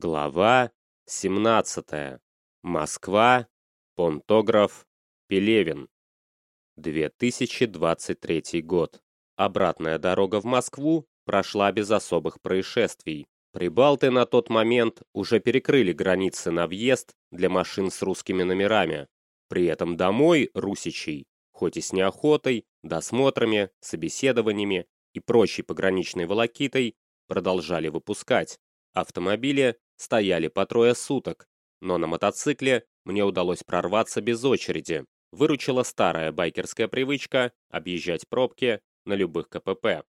Глава 17. Москва. Понтограф. Пелевин. 2023 год. Обратная дорога в Москву прошла без особых происшествий. Прибалты на тот момент уже перекрыли границы на въезд для машин с русскими номерами. При этом домой русичей, хоть и с неохотой, досмотрами, собеседованиями и прочей пограничной волокитой, продолжали выпускать. Автомобили стояли по трое суток, но на мотоцикле мне удалось прорваться без очереди. Выручила старая байкерская привычка объезжать пробки на любых КПП.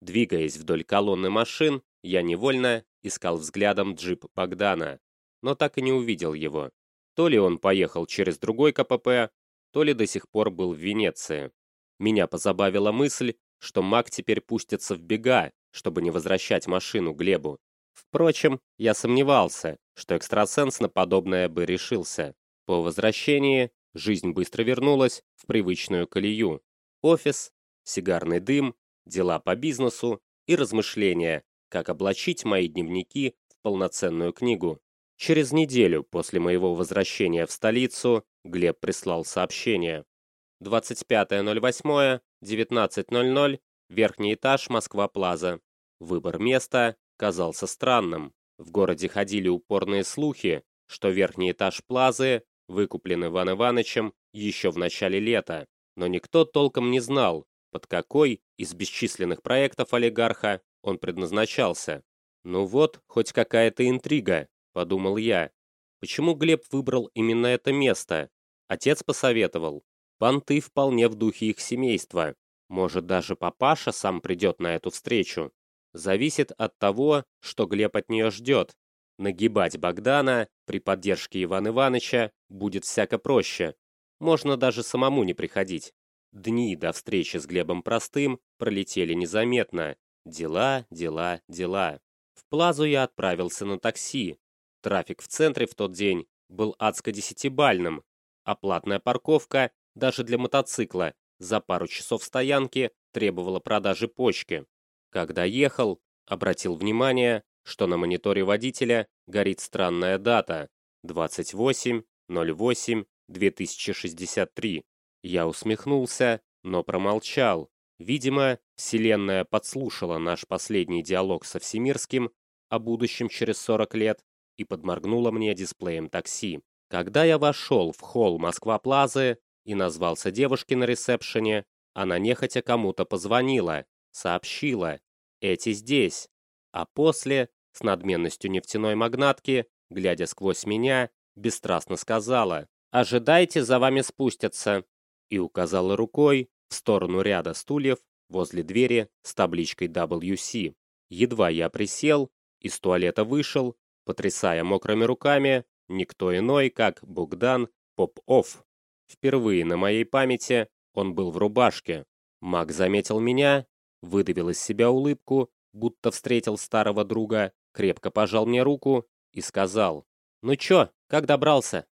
Двигаясь вдоль колонны машин, я невольно искал взглядом джип Богдана, но так и не увидел его. То ли он поехал через другой КПП, то ли до сих пор был в Венеции. Меня позабавила мысль, что маг теперь пустится в бега, чтобы не возвращать машину Глебу. Впрочем, я сомневался, что экстрасенс на подобное бы решился. По возвращении жизнь быстро вернулась в привычную колею. Офис, сигарный дым, дела по бизнесу и размышления, как облачить мои дневники в полноценную книгу. Через неделю после моего возвращения в столицу Глеб прислал сообщение. 25.08, 19.00, верхний этаж Москва-Плаза. Выбор места казался странным. В городе ходили упорные слухи, что верхний этаж Плазы выкуплен Иван Ивановичем еще в начале лета, но никто толком не знал, под какой из бесчисленных проектов олигарха он предназначался. «Ну вот, хоть какая-то интрига», — подумал я. Почему Глеб выбрал именно это место? Отец посоветовал. Понты вполне в духе их семейства. Может, даже папаша сам придет на эту встречу зависит от того, что Глеб от нее ждет. Нагибать Богдана при поддержке Ивана Ивановича будет всяко проще. Можно даже самому не приходить. Дни до встречи с Глебом Простым пролетели незаметно. Дела, дела, дела. В Плазу я отправился на такси. Трафик в центре в тот день был адско десятибальным, а платная парковка даже для мотоцикла за пару часов стоянки требовала продажи почки. Когда ехал, обратил внимание, что на мониторе водителя горит странная дата 28.08.2063. Я усмехнулся, но промолчал. Видимо, Вселенная подслушала наш последний диалог со Всемирским о будущем через 40 лет и подморгнула мне дисплеем такси. Когда я вошел в холл Москва-Плазы и назвался девушке на ресепшене, она нехотя кому-то позвонила, сообщила, эти здесь. А после, с надменностью нефтяной магнатки, глядя сквозь меня, бесстрастно сказала «Ожидайте, за вами спустятся» и указала рукой в сторону ряда стульев возле двери с табличкой WC. Едва я присел, из туалета вышел, потрясая мокрыми руками, никто иной, как Богдан Поп-Офф. Впервые на моей памяти он был в рубашке. Маг заметил меня выдавил из себя улыбку, будто встретил старого друга, крепко пожал мне руку и сказал, «Ну чё, как добрался?»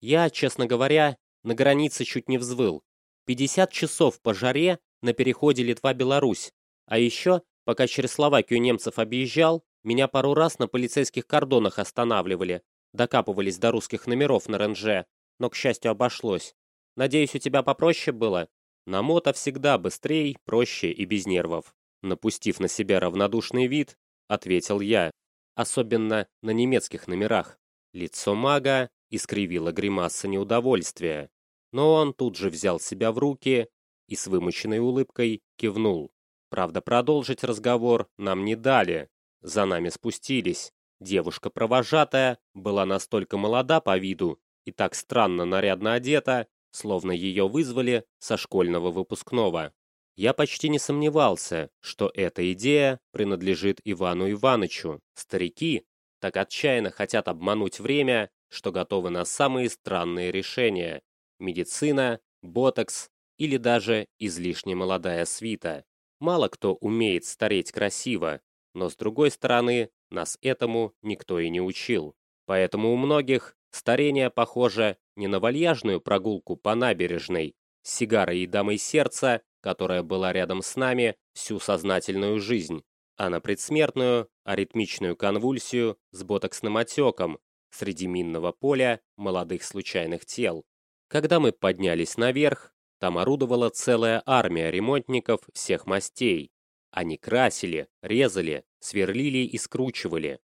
Я, честно говоря, на границе чуть не взвыл. 50 часов по жаре на переходе Литва-Беларусь. А еще, пока через Словакию немцев объезжал, меня пару раз на полицейских кордонах останавливали, докапывались до русских номеров на РНЖ, но, к счастью, обошлось. Надеюсь, у тебя попроще было? На мото всегда быстрее, проще и без нервов. Напустив на себя равнодушный вид, ответил я, особенно на немецких номерах. Лицо мага искривило гримаса неудовольствия, но он тут же взял себя в руки и с вымученной улыбкой кивнул. Правда, продолжить разговор нам не дали. За нами спустились. Девушка-провожатая была настолько молода по виду и так странно нарядно одета, словно ее вызвали со школьного выпускного. Я почти не сомневался, что эта идея принадлежит Ивану Иванычу. Старики так отчаянно хотят обмануть время, что готовы на самые странные решения. Медицина, ботокс или даже излишне молодая свита. Мало кто умеет стареть красиво, но с другой стороны, нас этому никто и не учил. Поэтому у многих старение похоже не на вальяжную прогулку по набережной с сигарой и дамой сердца, которая была рядом с нами всю сознательную жизнь, а на предсмертную аритмичную конвульсию с ботоксным отеком среди минного поля молодых случайных тел. Когда мы поднялись наверх, там орудовала целая армия ремонтников всех мастей. Они красили, резали, сверлили и скручивали.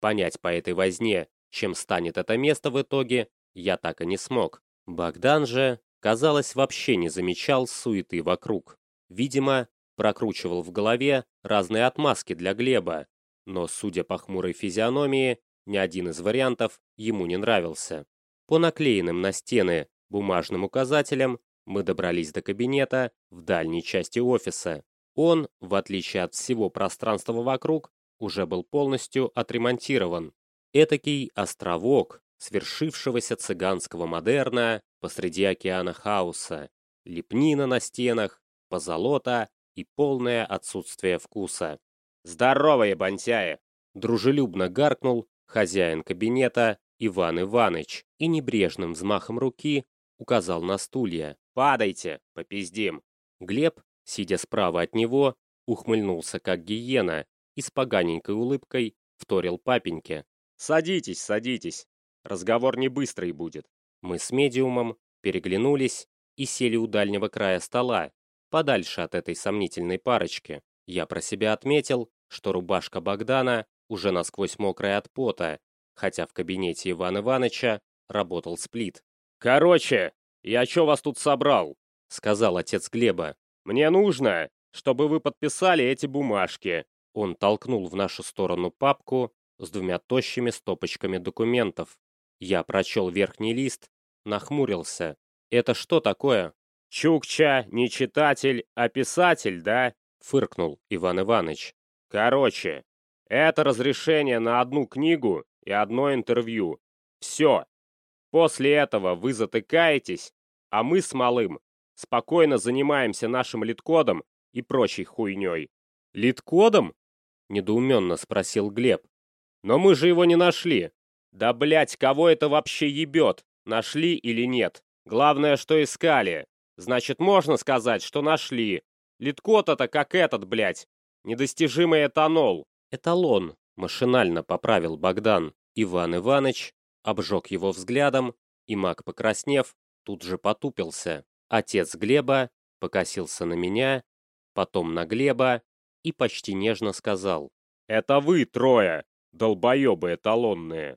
Понять по этой возне, чем станет это место в итоге, я так и не смог. Богдан же, казалось, вообще не замечал суеты вокруг. Видимо, прокручивал в голове разные отмазки для Глеба, но, судя по хмурой физиономии, ни один из вариантов ему не нравился. По наклеенным на стены бумажным указателям мы добрались до кабинета в дальней части офиса. Он, в отличие от всего пространства вокруг, уже был полностью отремонтирован. Этакий островок свершившегося цыганского модерна посреди океана хаоса, лепнина на стенах, позолота и полное отсутствие вкуса. «Здорово, ебантяи!» Дружелюбно гаркнул хозяин кабинета Иван Иваныч и небрежным взмахом руки указал на стулья. «Падайте, попиздим!» Глеб, сидя справа от него, ухмыльнулся как гиена и с поганенькой улыбкой вторил папеньке. «Садитесь, садитесь. Разговор не быстрый будет». Мы с медиумом переглянулись и сели у дальнего края стола, подальше от этой сомнительной парочки. Я про себя отметил, что рубашка Богдана уже насквозь мокрая от пота, хотя в кабинете Ивана Ивановича работал сплит. «Короче, я чё вас тут собрал?» — сказал отец Глеба. «Мне нужно, чтобы вы подписали эти бумажки». Он толкнул в нашу сторону папку с двумя тощими стопочками документов. Я прочел верхний лист, нахмурился. «Это что такое?» «Чукча не читатель, а писатель, да?» — фыркнул Иван Иванович. «Короче, это разрешение на одну книгу и одно интервью. Все. После этого вы затыкаетесь, а мы с Малым спокойно занимаемся нашим литкодом и прочей хуйней». «Литкодом?» — недоуменно спросил Глеб. «Но мы же его не нашли». «Да, блять, кого это вообще ебет? Нашли или нет? Главное, что искали. Значит, можно сказать, что нашли. Литкот-то как этот, блядь. Недостижимый этанол. Эталон, машинально поправил Богдан. Иван Иваныч обжег его взглядом, и маг, покраснев, тут же потупился. Отец Глеба покосился на меня, потом на Глеба и почти нежно сказал. «Это вы трое, долбоебы эталонные.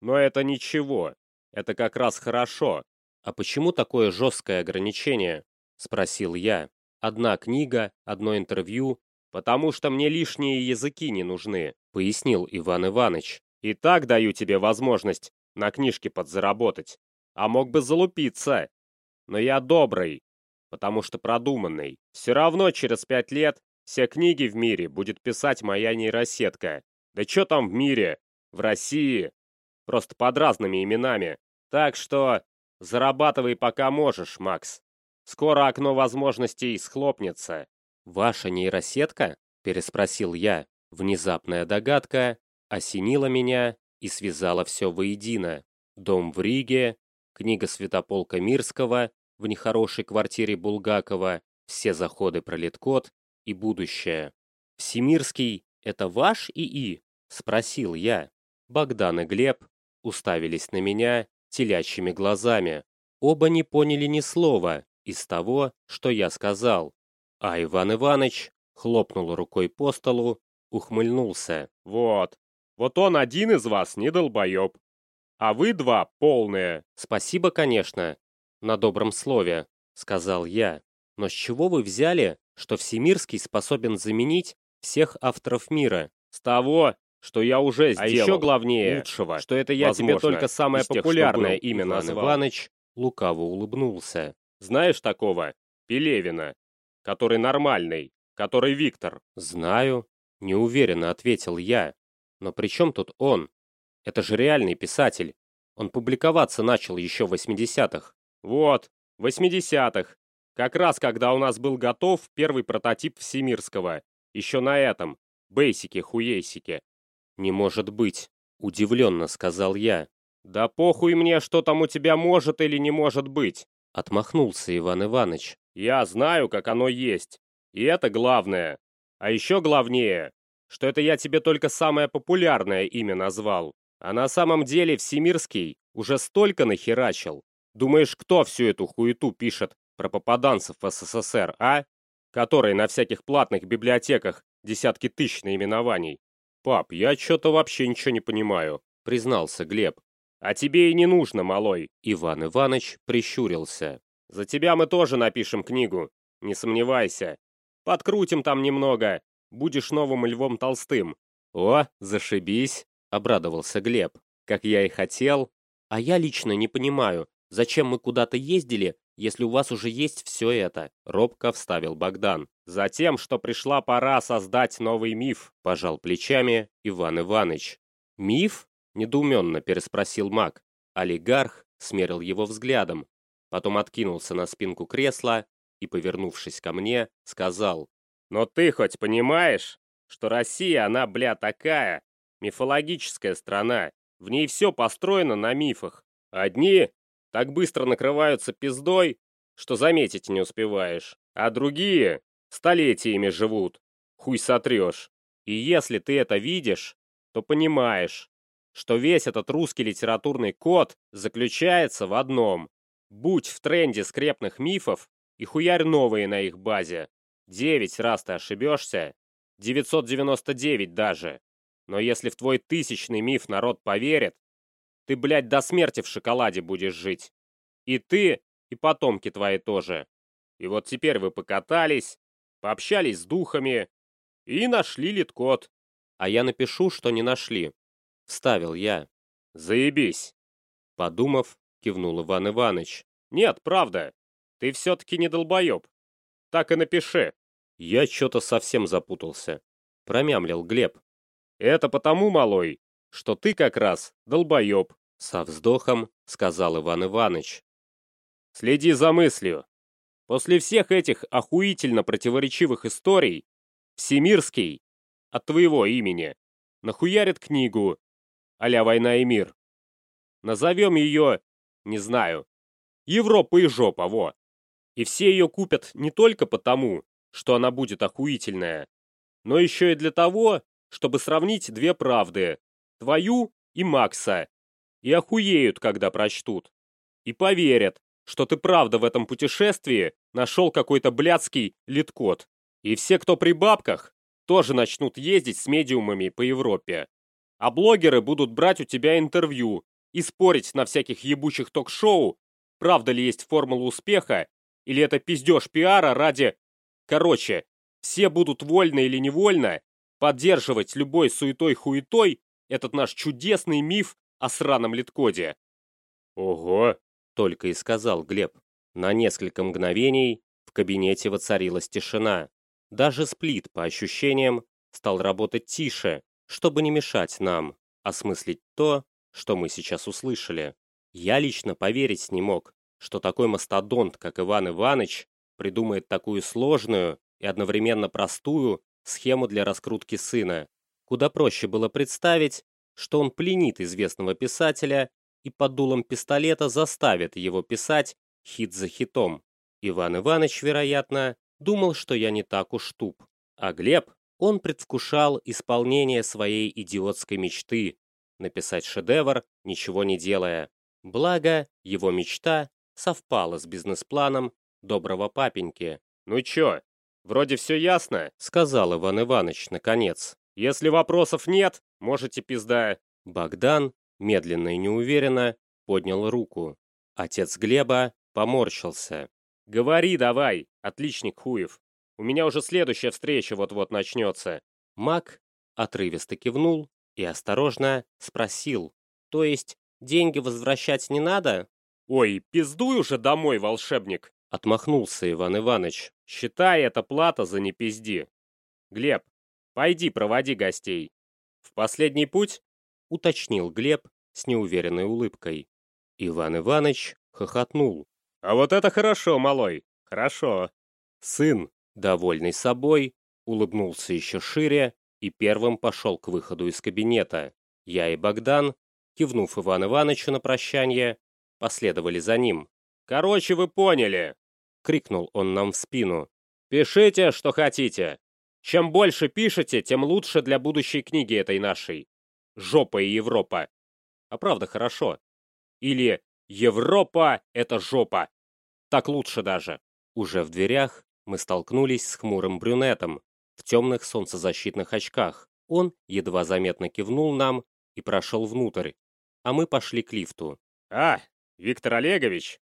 Но это ничего, это как раз хорошо. «А почему такое жесткое ограничение?» – спросил я. «Одна книга, одно интервью, потому что мне лишние языки не нужны», – пояснил Иван Иванович. «И так даю тебе возможность на книжке подзаработать. А мог бы залупиться. Но я добрый, потому что продуманный. Все равно через пять лет все книги в мире будет писать моя нейросетка. Да что там в мире? В России. Просто под разными именами. Так что Зарабатывай пока можешь, Макс. Скоро окно возможностей схлопнется. Ваша нейросетка? Переспросил я. Внезапная догадка осенила меня и связала все воедино. Дом в Риге, книга Святополка Мирского в нехорошей квартире Булгакова, все заходы про Литкот и будущее. «Всемирский — это ваш ИИ?» — спросил я. Богдан и Глеб уставились на меня телячьими глазами. Оба не поняли ни слова из того, что я сказал. А Иван Иванович хлопнул рукой по столу, ухмыльнулся. «Вот, вот он один из вас не долбоеб, а вы два полные». «Спасибо, конечно, на добром слове», — сказал я. «Но с чего вы взяли, что Всемирский способен заменить всех авторов мира?» «С того, что я уже сделал. А еще главнее, лучшего, что это я возможно, тебе только самое популярное тех, имя назвал. Иваныч лукаво улыбнулся. Знаешь такого? Пелевина. Который нормальный. Который Виктор. Знаю. Неуверенно ответил я. Но при чем тут он? Это же реальный писатель. Он публиковаться начал еще в 80-х. Вот, в 80-х. Как раз когда у нас был готов первый прототип Всемирского. Еще на этом. Бейсике-хуейсике. «Не может быть», — удивленно сказал я. «Да похуй мне, что там у тебя может или не может быть», — отмахнулся Иван Иванович. «Я знаю, как оно есть. И это главное. А еще главнее, что это я тебе только самое популярное имя назвал. А на самом деле Всемирский уже столько нахерачил. Думаешь, кто всю эту хуету пишет про попаданцев в СССР, а? Которые на всяких платных библиотеках десятки тысяч наименований. Пап, я что-то вообще ничего не понимаю, признался Глеб. А тебе и не нужно, малой. Иван Иванович прищурился. За тебя мы тоже напишем книгу, не сомневайся. Подкрутим там немного, будешь новым Львом Толстым. О, зашибись, обрадовался Глеб. Как я и хотел. А я лично не понимаю, зачем мы куда-то ездили, если у вас уже есть все это?» Робко вставил Богдан. «Затем, что пришла пора создать новый миф», – пожал плечами Иван Иванович. «Миф?» – недоуменно переспросил маг. Олигарх смерил его взглядом, потом откинулся на спинку кресла и, повернувшись ко мне, сказал. «Но ты хоть понимаешь, что Россия, она, бля, такая, мифологическая страна, в ней все построено на мифах. Одни так быстро накрываются пиздой, что заметить не успеваешь. А другие столетиями живут. Хуй сотрешь. И если ты это видишь, то понимаешь, что весь этот русский литературный код заключается в одном. Будь в тренде скрепных мифов и хуярь новые на их базе. Девять раз ты ошибешься, 999 даже. Но если в твой тысячный миф народ поверит, ты, блядь, до смерти в шоколаде будешь жить. И ты, и потомки твои тоже. И вот теперь вы покатались, пообщались с духами и нашли литкот. А я напишу, что не нашли. Вставил я. Заебись. Подумав, кивнул Иван Иванович. Нет, правда. Ты все-таки не долбоеб. Так и напиши. Я что-то совсем запутался. Промямлил Глеб. Это потому, малой, что ты как раз долбоеб», — со вздохом сказал Иван Иванович. «Следи за мыслью. После всех этих охуительно противоречивых историй Всемирский от твоего имени нахуярит книгу а «Война и мир». Назовем ее, не знаю, Европа и жопа, во. И все ее купят не только потому, что она будет охуительная, но еще и для того, чтобы сравнить две правды твою и Макса, и охуеют, когда прочтут. И поверят, что ты правда в этом путешествии нашел какой-то блядский литкод. И все, кто при бабках, тоже начнут ездить с медиумами по Европе. А блогеры будут брать у тебя интервью и спорить на всяких ебучих ток-шоу, правда ли есть формула успеха, или это пиздеж пиара ради... Короче, все будут вольно или невольно поддерживать любой суетой-хуетой этот наш чудесный миф о сраном литкоде. «Ого!» — только и сказал Глеб. На несколько мгновений в кабинете воцарилась тишина. Даже сплит, по ощущениям, стал работать тише, чтобы не мешать нам осмыслить то, что мы сейчас услышали. Я лично поверить не мог, что такой мастодонт, как Иван Иванович, придумает такую сложную и одновременно простую схему для раскрутки сына. Куда проще было представить, что он пленит известного писателя и под дулом пистолета заставит его писать хит за хитом. Иван Иванович, вероятно, думал, что я не так уж туп. А Глеб, он предвкушал исполнение своей идиотской мечты – написать шедевр, ничего не делая. Благо, его мечта совпала с бизнес-планом доброго папеньки. «Ну чё, вроде все ясно?» – сказал Иван Иванович наконец. Если вопросов нет, можете пизда...» Богдан, медленно и неуверенно, поднял руку. Отец Глеба поморщился. «Говори давай, отличник Хуев. У меня уже следующая встреча вот-вот начнется». Мак отрывисто кивнул и осторожно спросил. «То есть деньги возвращать не надо?» «Ой, пиздуй уже домой, волшебник!» Отмахнулся Иван Иванович. «Считай, это плата за не пизди. Глеб, Пойди, проводи гостей. В последний путь? Уточнил Глеб с неуверенной улыбкой. Иван Иванович хохотнул. А вот это хорошо, малой, хорошо. Сын, довольный собой, улыбнулся еще шире и первым пошел к выходу из кабинета. Я и Богдан, кивнув Иван Ивановичу на прощание, последовали за ним. «Короче, вы поняли!» — крикнул он нам в спину. «Пишите, что хотите. Чем больше пишете, тем лучше для будущей книги этой нашей. Жопа и Европа. А правда хорошо. Или Европа — это жопа. Так лучше даже. Уже в дверях мы столкнулись с хмурым брюнетом в темных солнцезащитных очках. Он едва заметно кивнул нам и прошел внутрь, а мы пошли к лифту. «А, Виктор Олегович,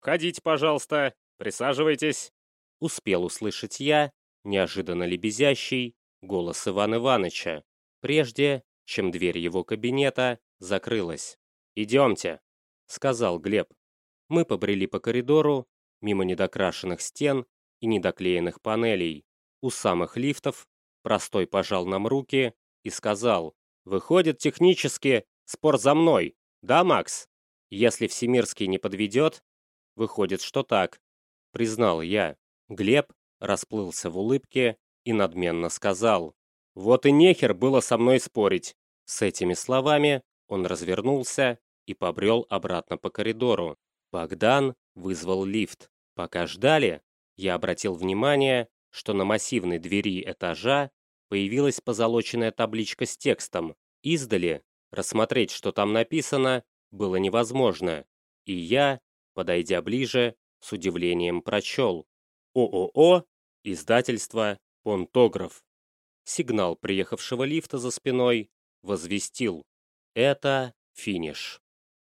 входите, пожалуйста, присаживайтесь». Успел услышать я, неожиданно лебезящий, голос Ивана Ивановича, прежде чем дверь его кабинета закрылась. «Идемте», — сказал Глеб. Мы побрели по коридору, мимо недокрашенных стен и недоклеенных панелей. У самых лифтов простой пожал нам руки и сказал, «Выходит, технически спор за мной, да, Макс? Если Всемирский не подведет, выходит, что так», — признал я. Глеб расплылся в улыбке и надменно сказал, «Вот и нехер было со мной спорить». С этими словами он развернулся и побрел обратно по коридору. Богдан вызвал лифт. Пока ждали, я обратил внимание, что на массивной двери этажа появилась позолоченная табличка с текстом. Издали рассмотреть, что там написано, было невозможно, и я, подойдя ближе, с удивлением прочел. ООО, издательство «Понтограф». Сигнал приехавшего лифта за спиной возвестил. Это финиш.